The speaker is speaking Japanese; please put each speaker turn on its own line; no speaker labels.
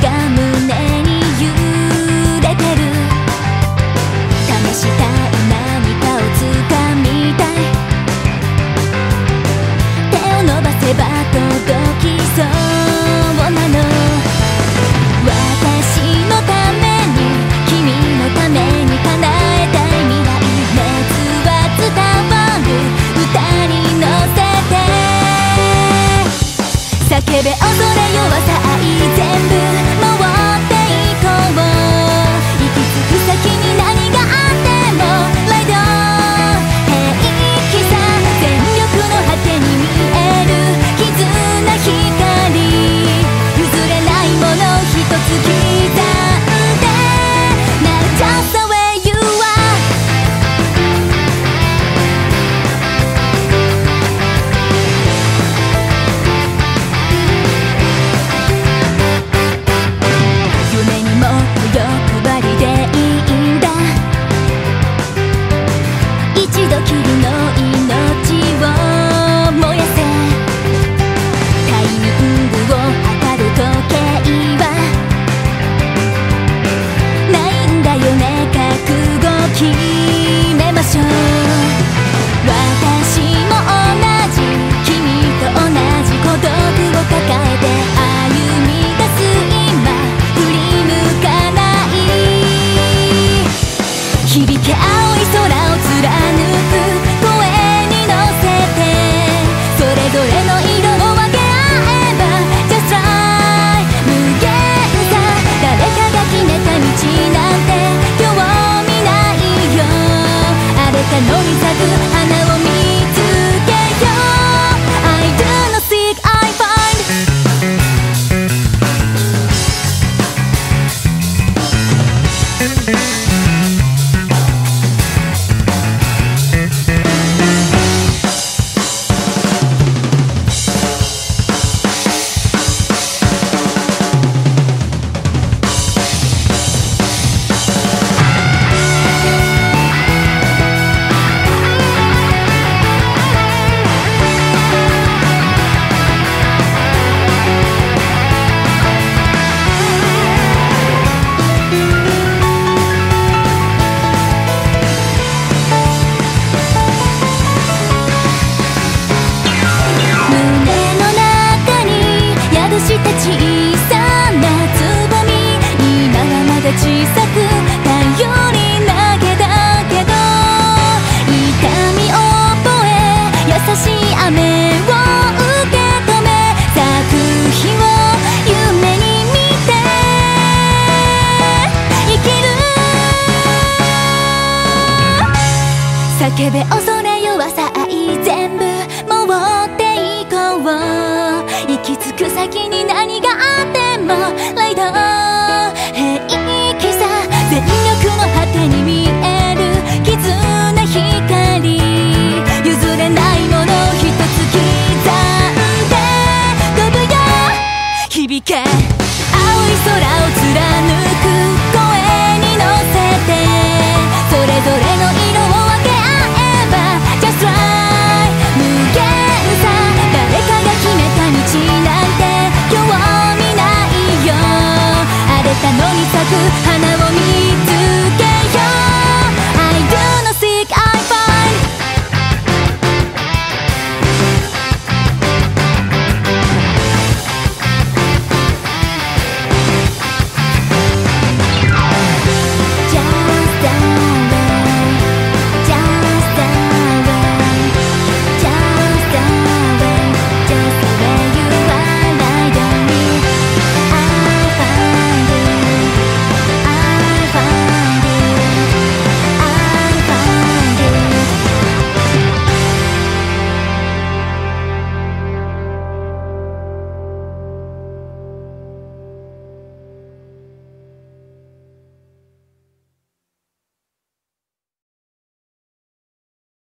が胸けべ恐れ弱さ愛全部持っていこう。行き着く先に何があってもライド平気さ全力の果てに見える絆光。譲れないもの一つ刻んで飛ぶよ。響け。